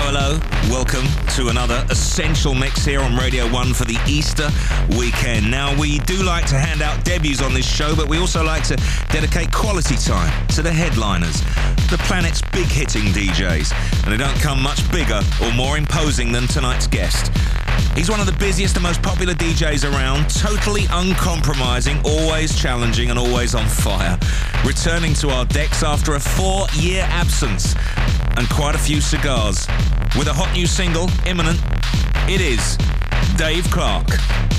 Hello, hello. Welcome to another essential mix here on Radio 1 for the Easter weekend. Now, we do like to hand out debuts on this show, but we also like to dedicate quality time to the headliners, the planet's big hitting DJs. And they don't come much bigger or more imposing than tonight's guest. He's one of the busiest and most popular DJs around, totally uncompromising, always challenging and always on fire. Returning to our decks after a four-year absence and quite a few cigars. With a hot new single, imminent, it is Dave Clarke.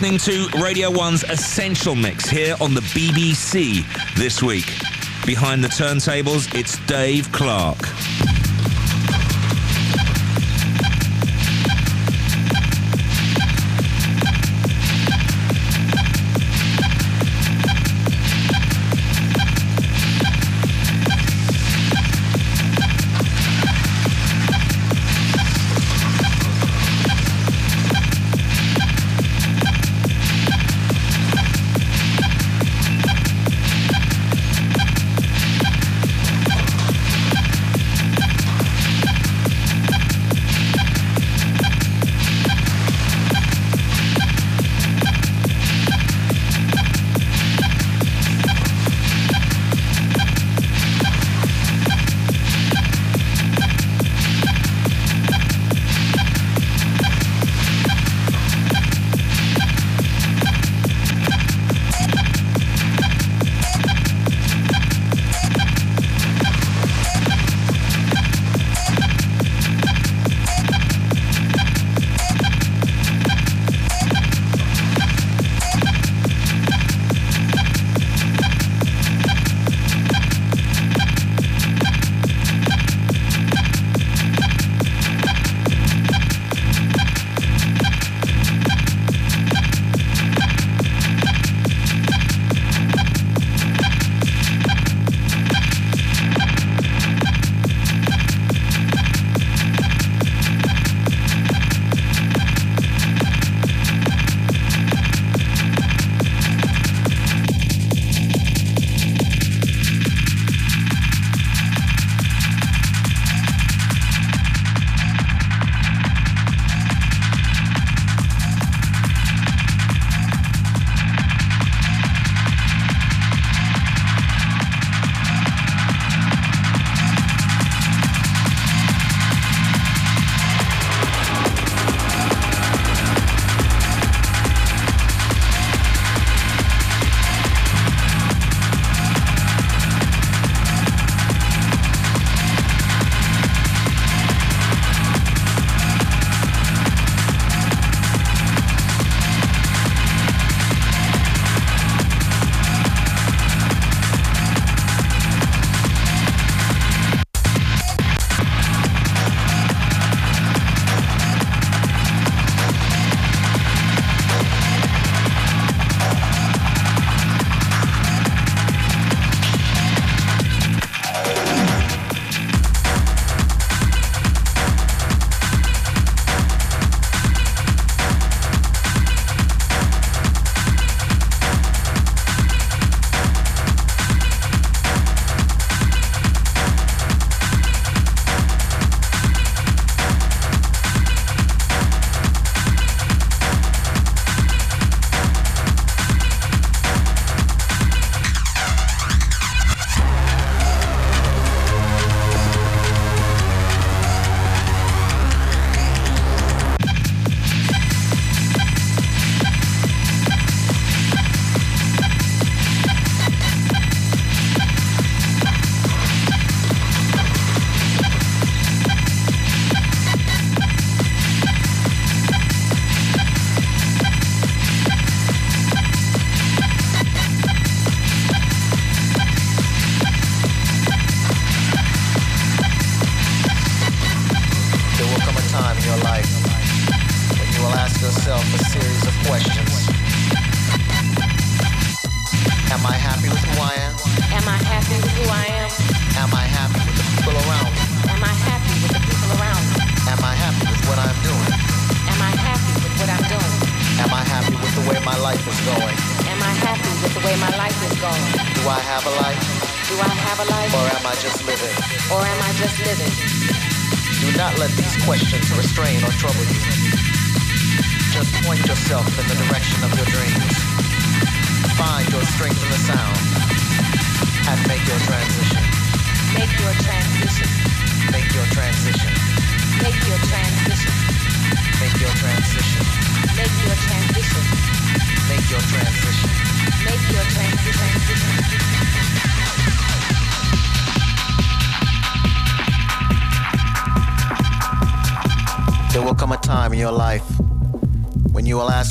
Listening to Radio 1's Essential Mix here on the BBC this week. Behind the turntables, it's Dave Clarke.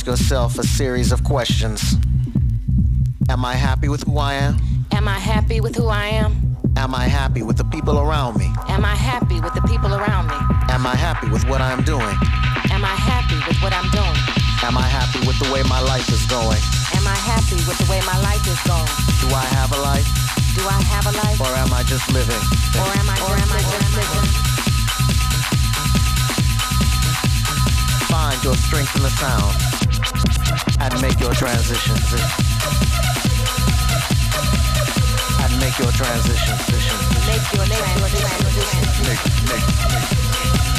Yourself a series of questions. Am I happy with who I am? Am I happy with who I am? Am I happy with the people around me? Am I happy with the people around me? Am I happy with what I'm doing? Am I happy with what I'm doing? Am I happy with the way my life is going? Am I happy with the way my life is going? Do I have a life? Do I have a life? Or am I just living? Or am I, or am I just living? Find your strength in the sound and make your transition. And make your transition. Make your transition. Make, make, make.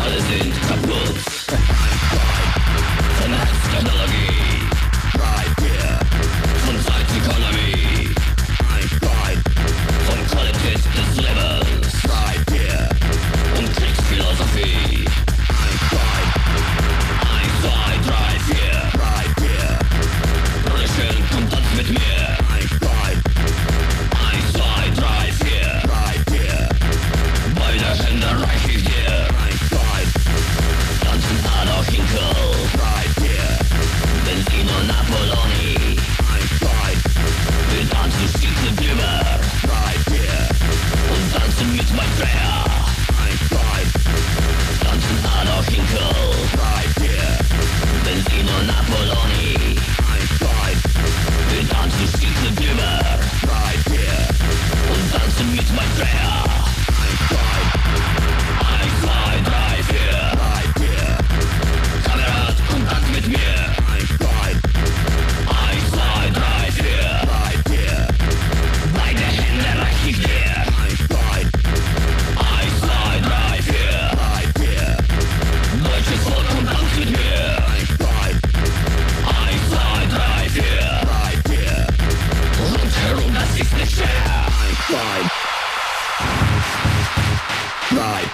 alle sind kaputt. Ein Skandalogie.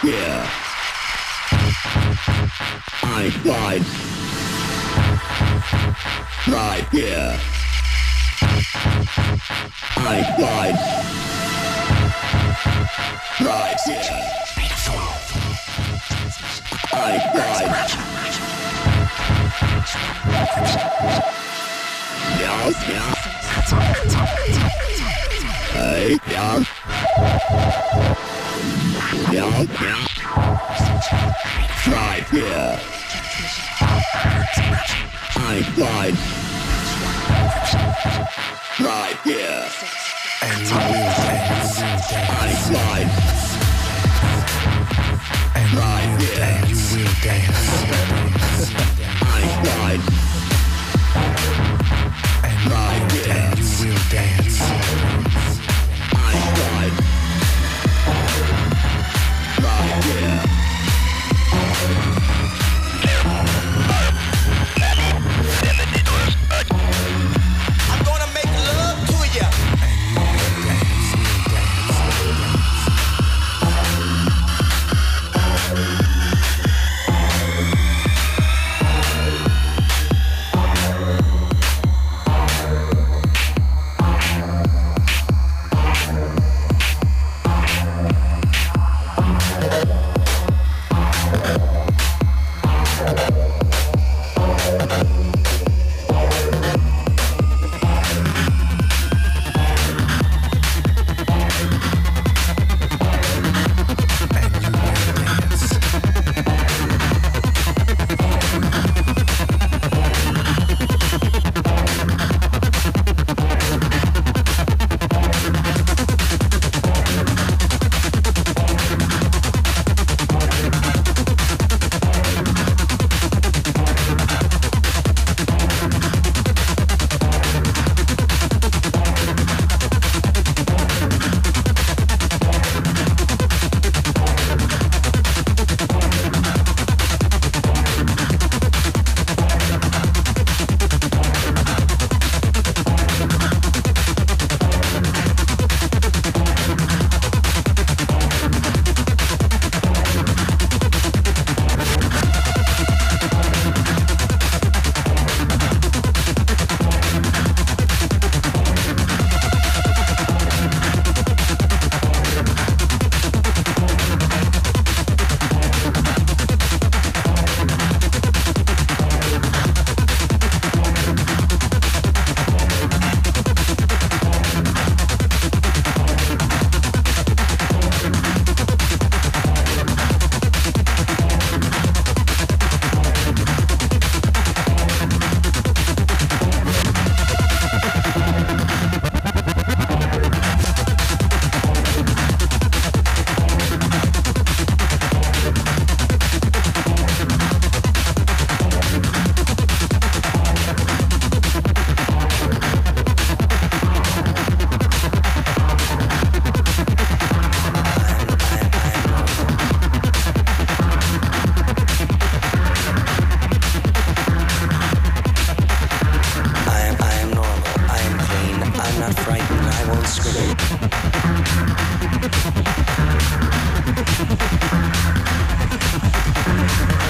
Yeah. I died. Right here. I died. Right here. I died. Yes, yes. Hey, yeah. Right here. I fight. Right here. And you dance. I fight. And right here. You will dance. I fight. And right here. You will dance. not frightened, I won't scream. Thank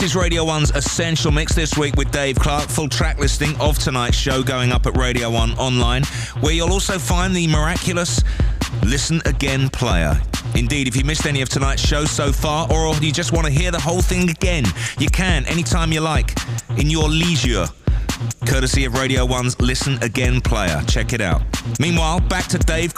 This is Radio 1's Essential Mix this week with Dave Clarke. Full track listing of tonight's show going up at Radio 1 online, where you'll also find the miraculous Listen Again player. Indeed, if you missed any of tonight's show so far, or you just want to hear the whole thing again, you can anytime you like, in your leisure. Courtesy of Radio 1's Listen Again player. Check it out. Meanwhile, back to Dave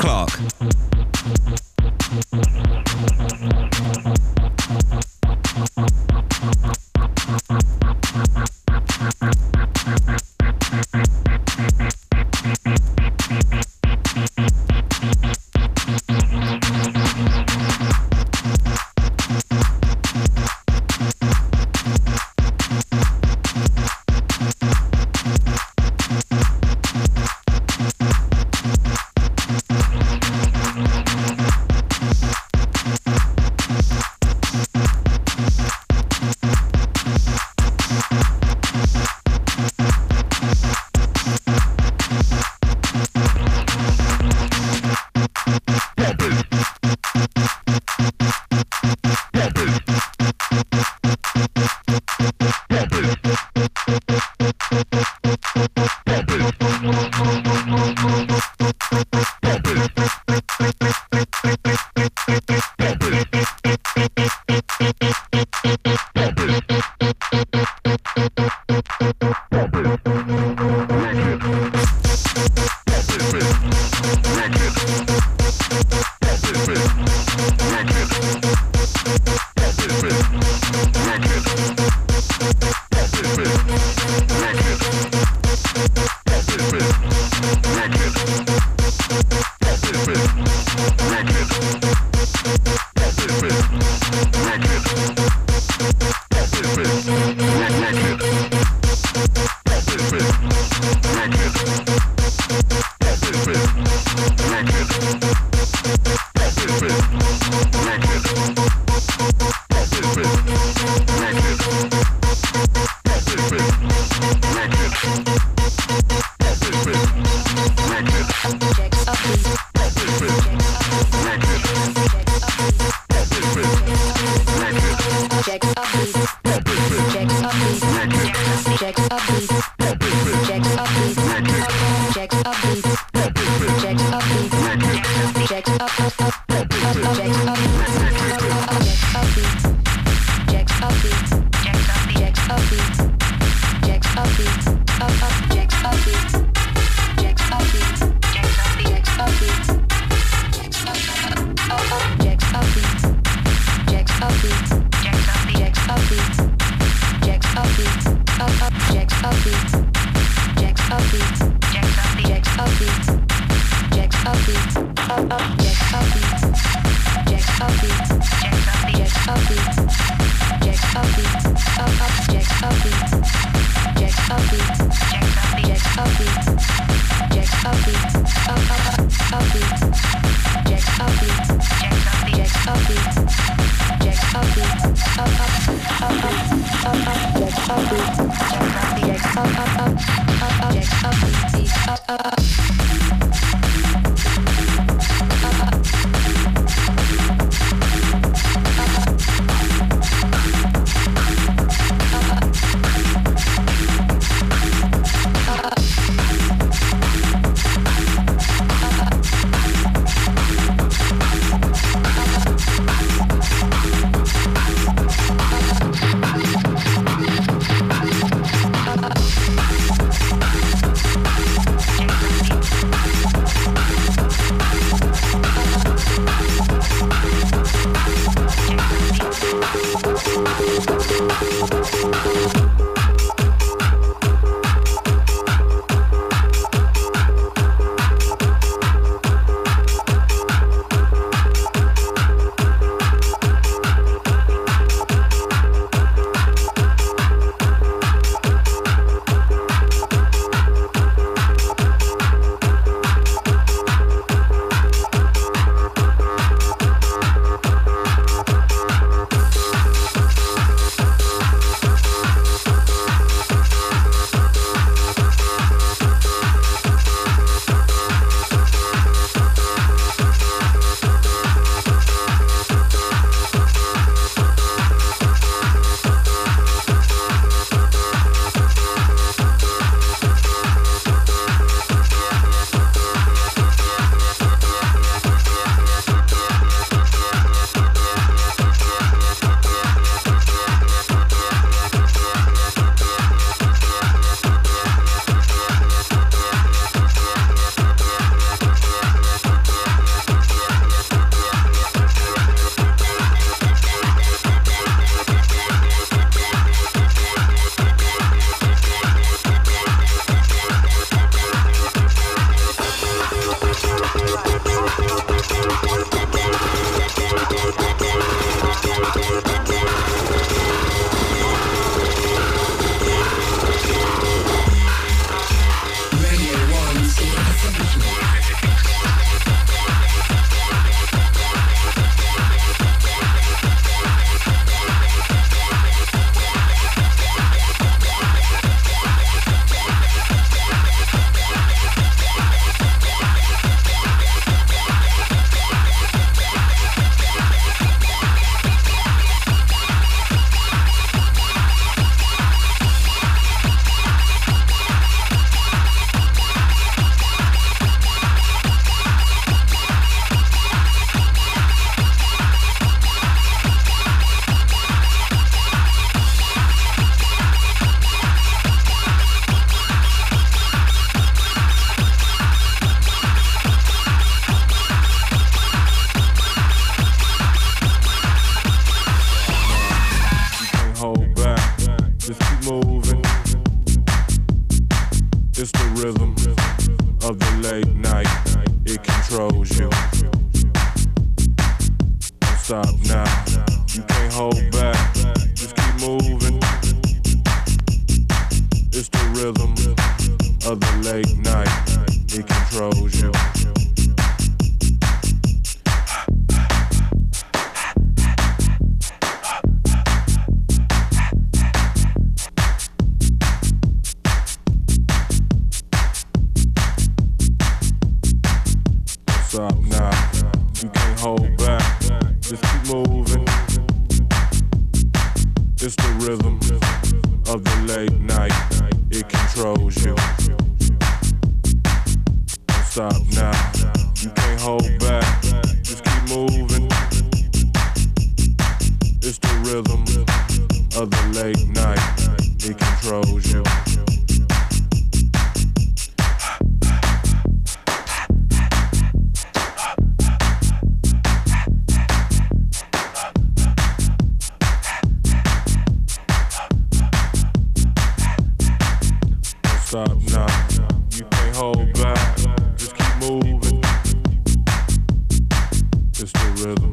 Clarke.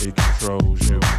You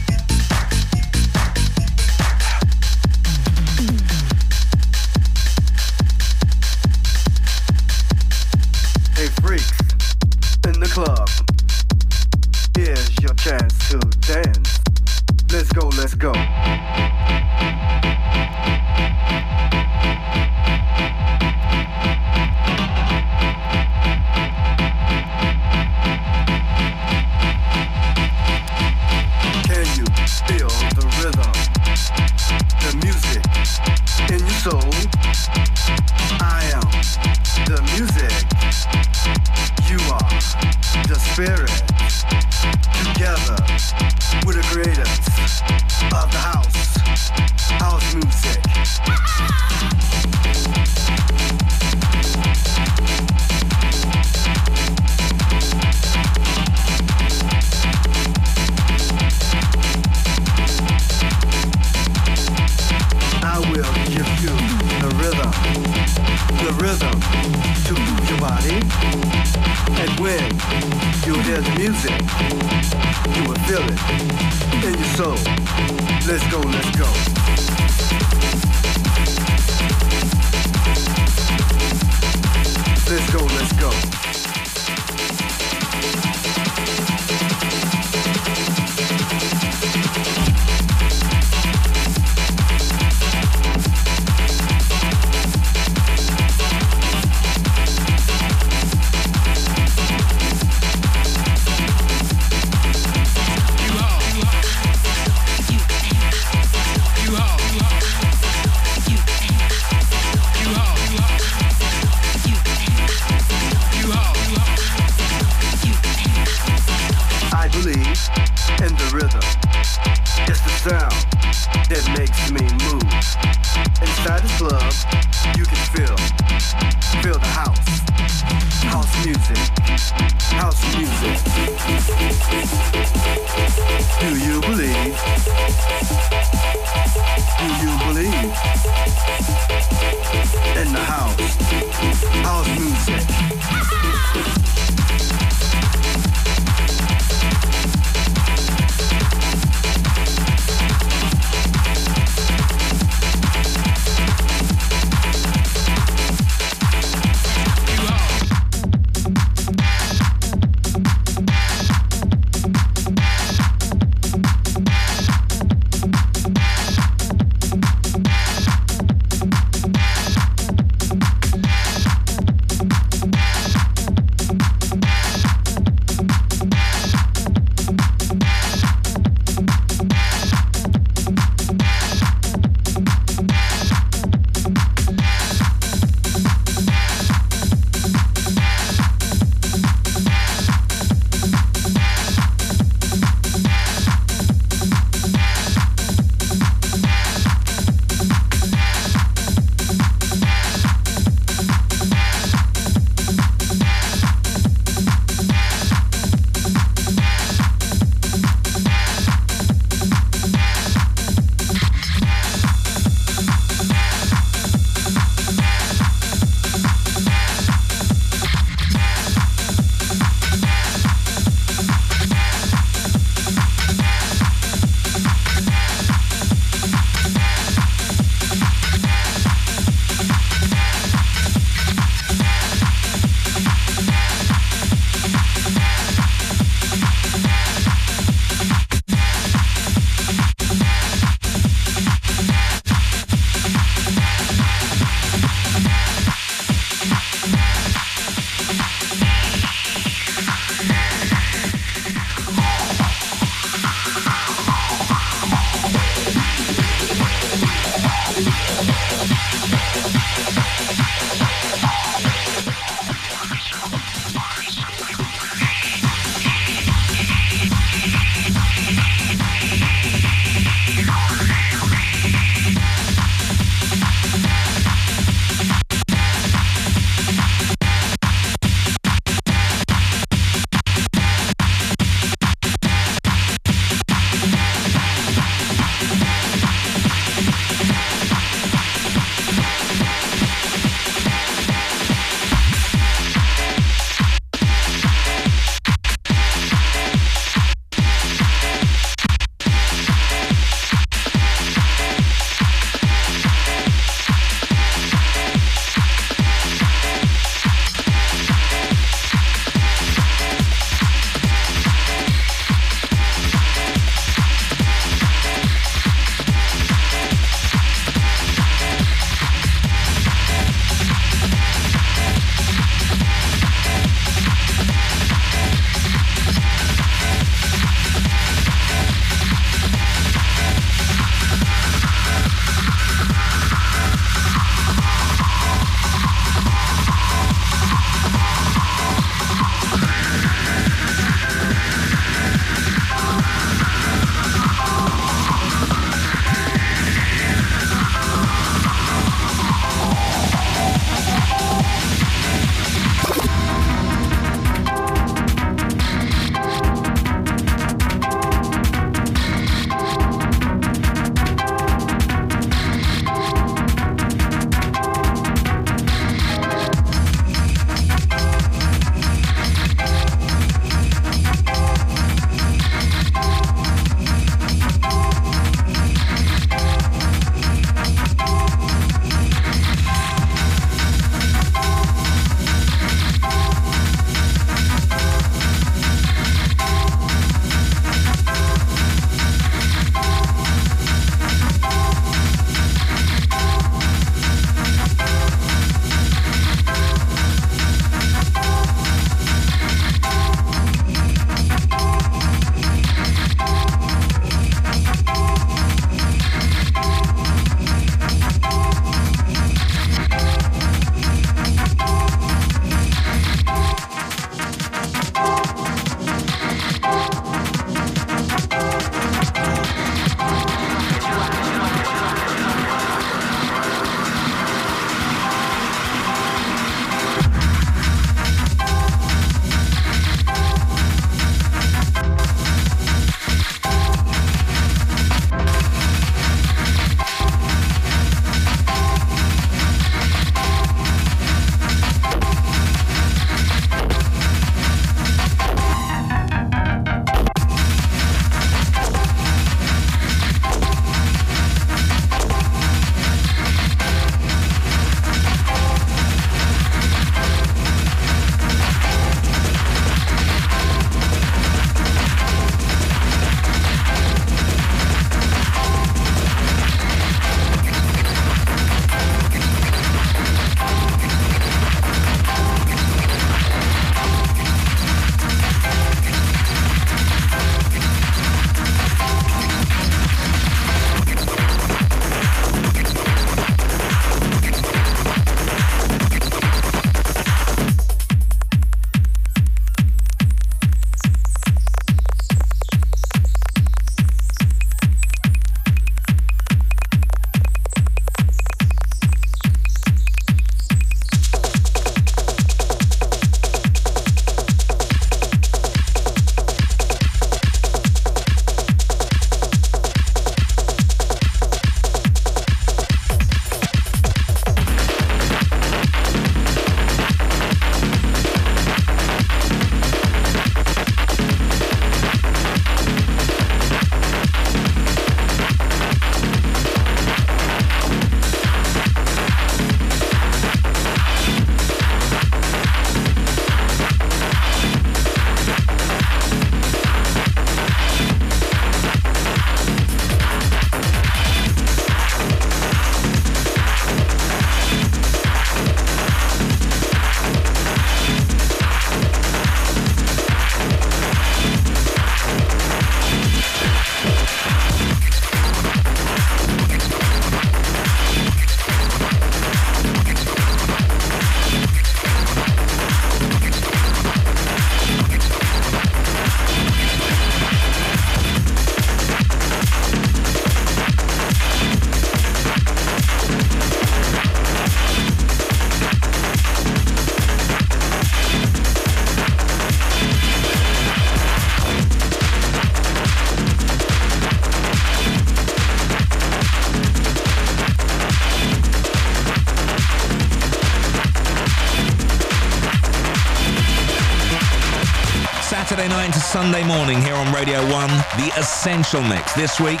Sunday morning here on Radio 1, the Essential Mix. This week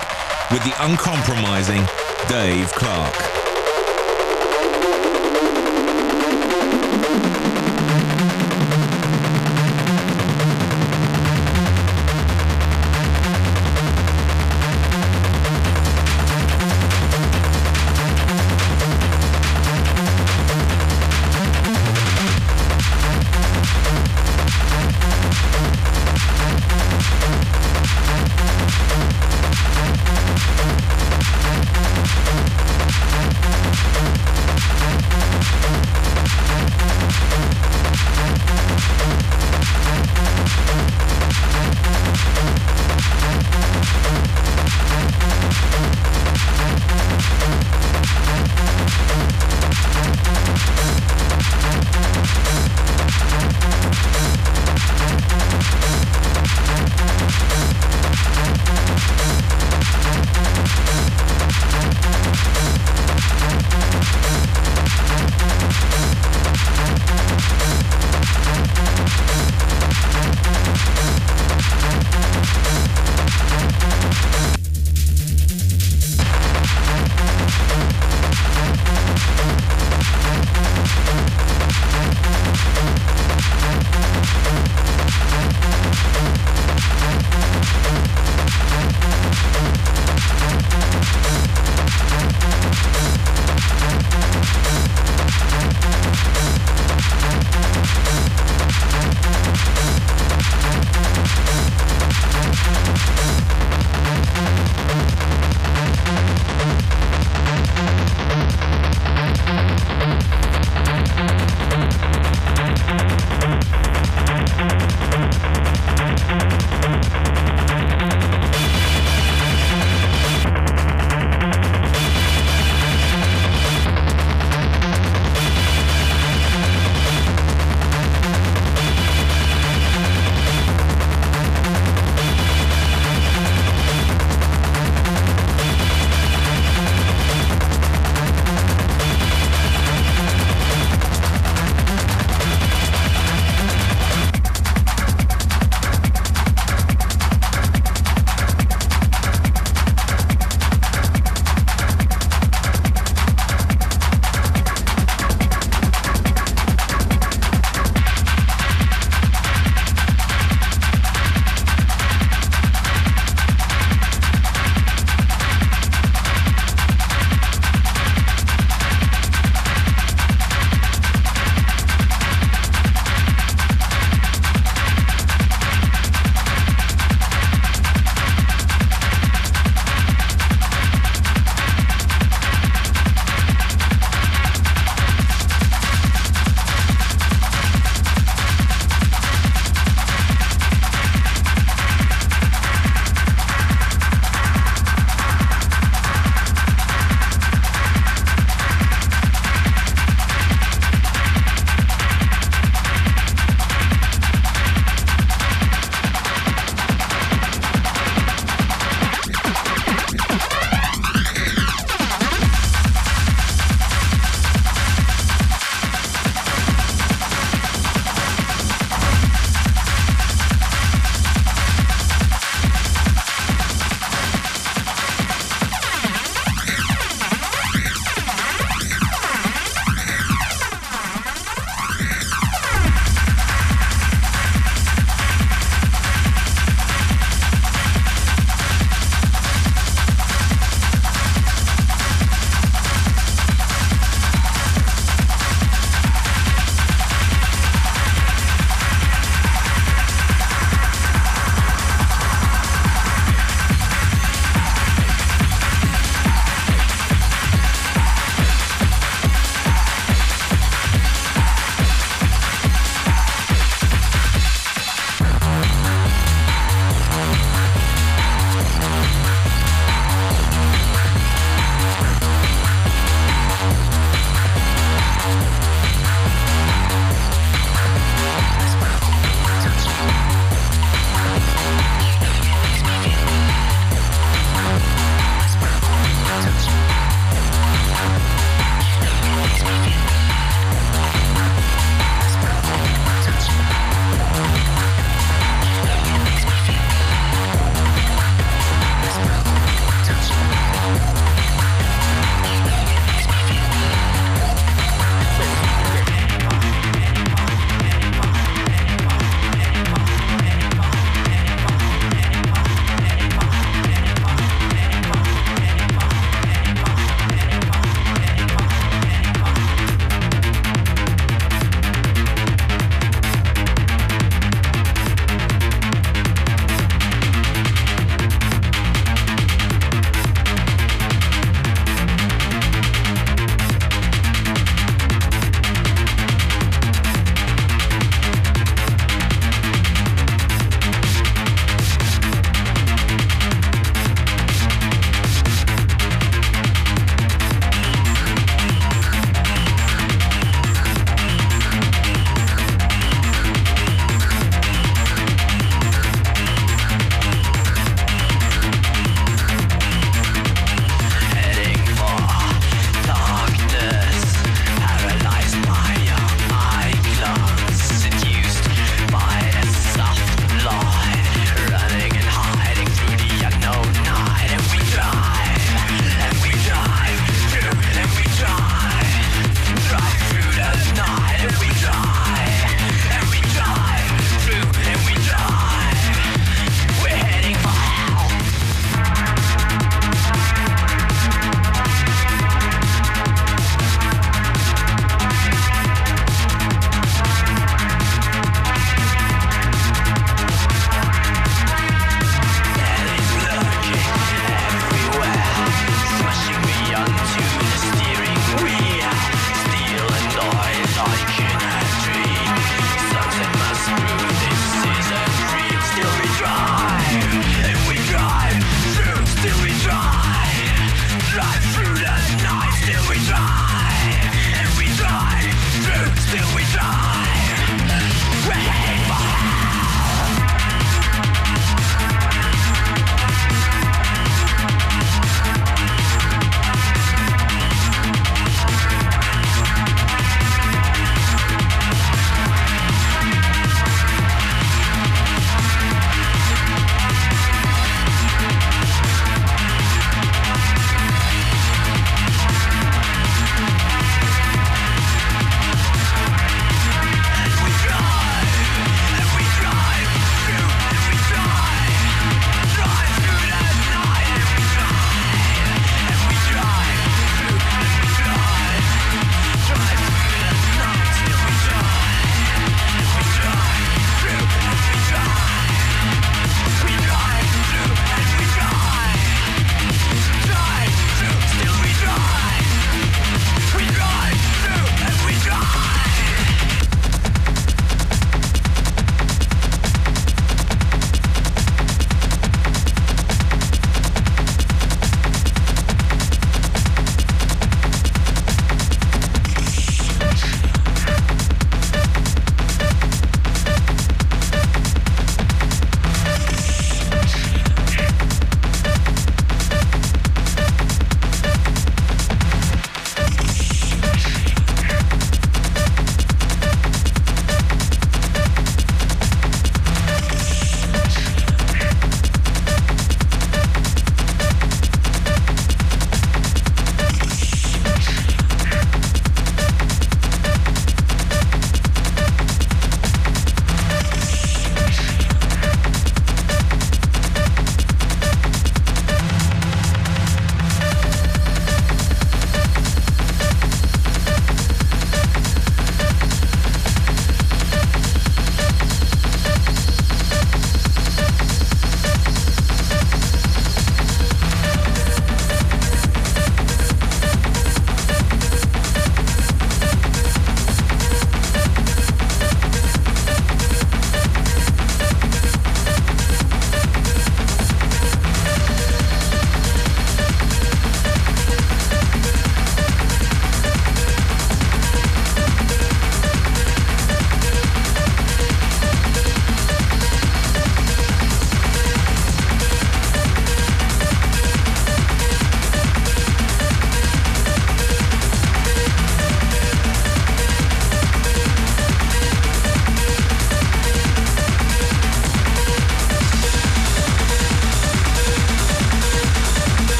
with the uncompromising Dave Clarke.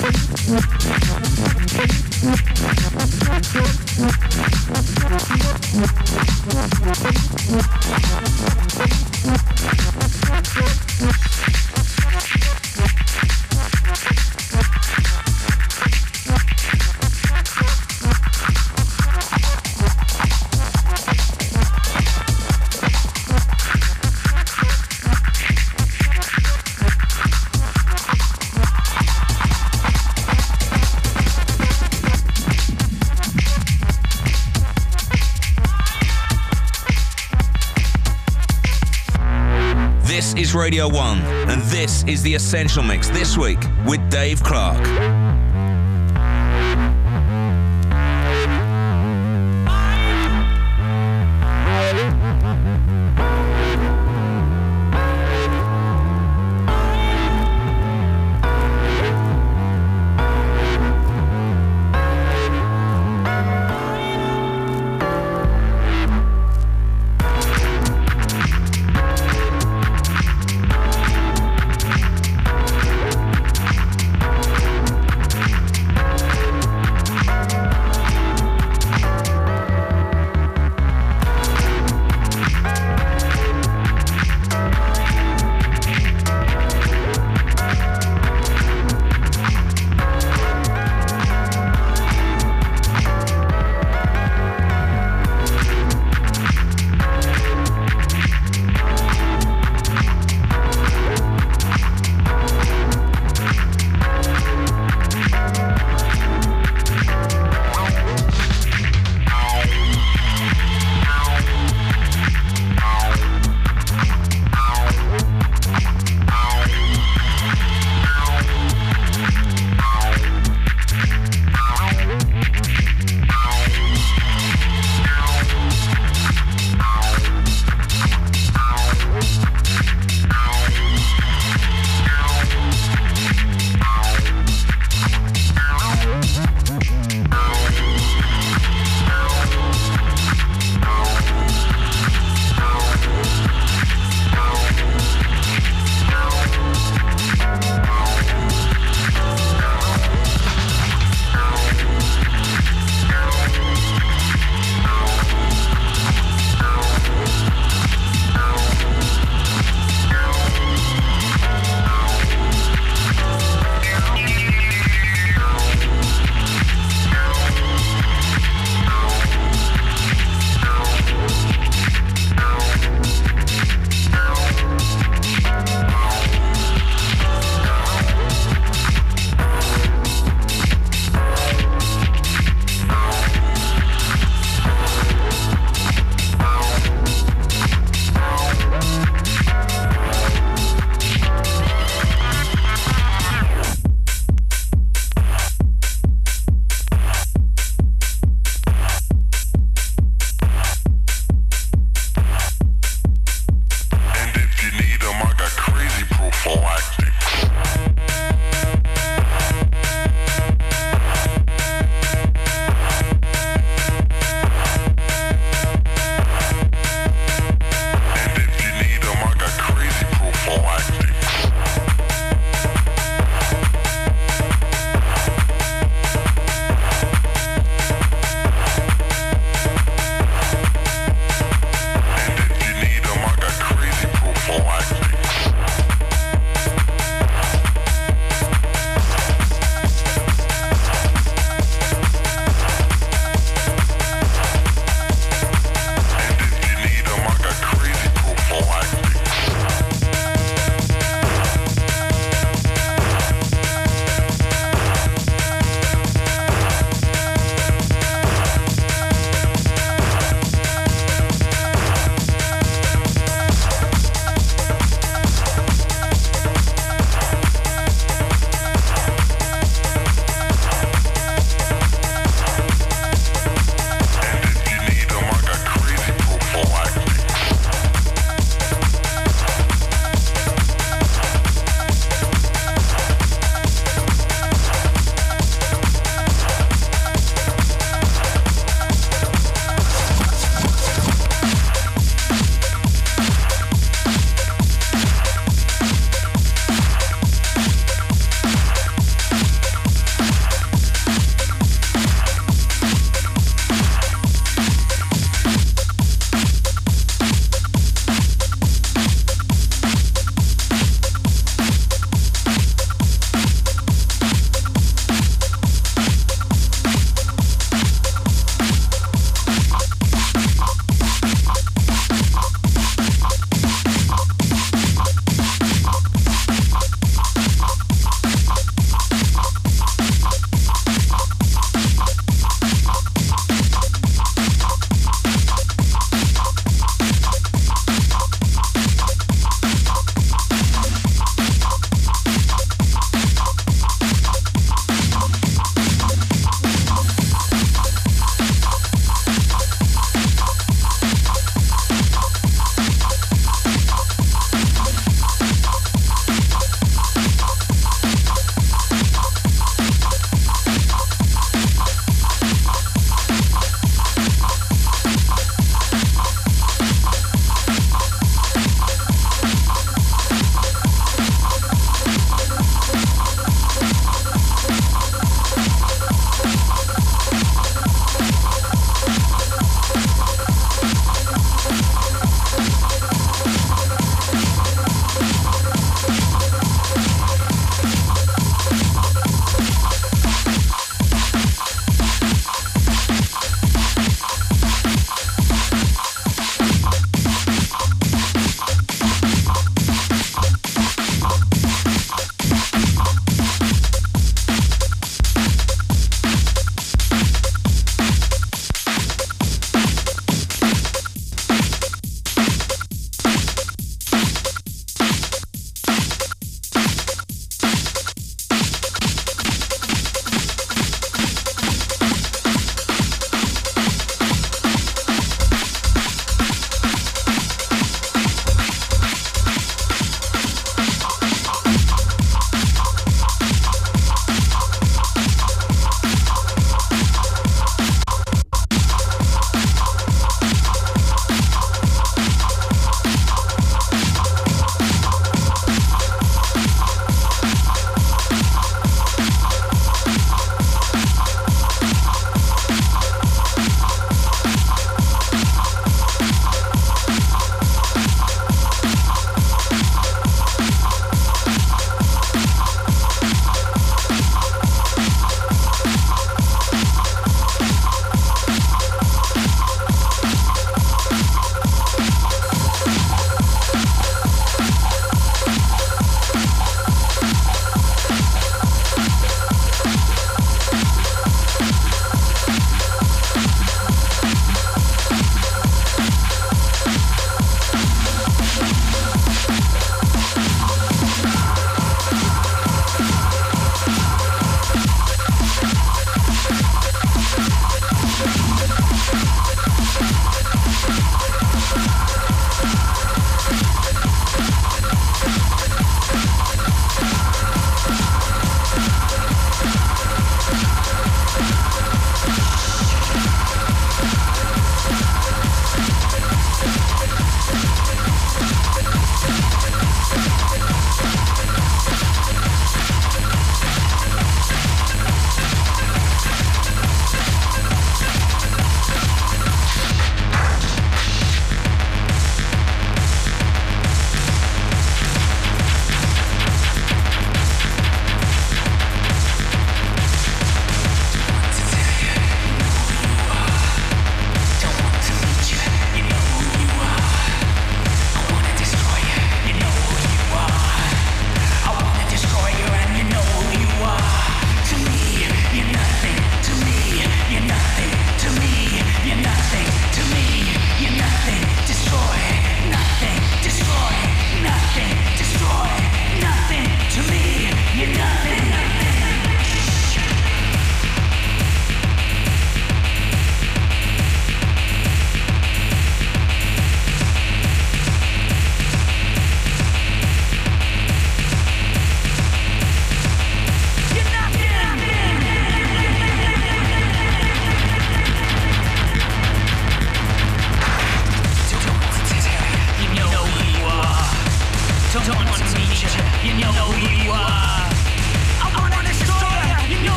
Is Radio 1, and this is the Essential Mix this week with Dave Clarke.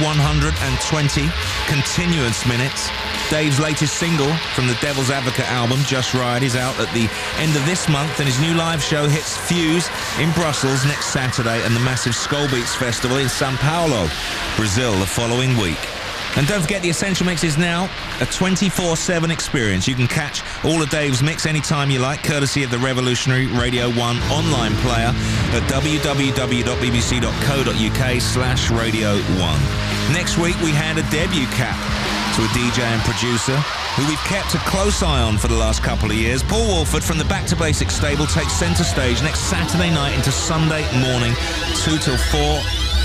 120 continuous minutes. Dave's latest single from the Devil's Advocate album, Just Ride, is out at the end of this month, and his new live show hits Fuse in Brussels next Saturday and the massive Skol Beats Festival in Sao Paulo, Brazil, the following week. And don't forget, the Essential Mix is now a 24-7 experience. You can catch all of Dave's mix anytime you like, courtesy of the revolutionary Radio 1 online player at www.bbc.co.uk slash Radio 1. Next week, we hand a debut cap to a DJ and producer who we've kept a close eye on for the last couple of years. Paul Woolford from the Back to Basics stable takes centre stage next Saturday night into Sunday morning, 2 till 4,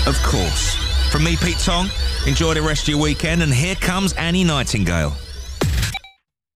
of course. From me, Pete Tong, enjoy the rest of your weekend, and here comes Annie Nightingale.